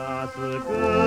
啥子歌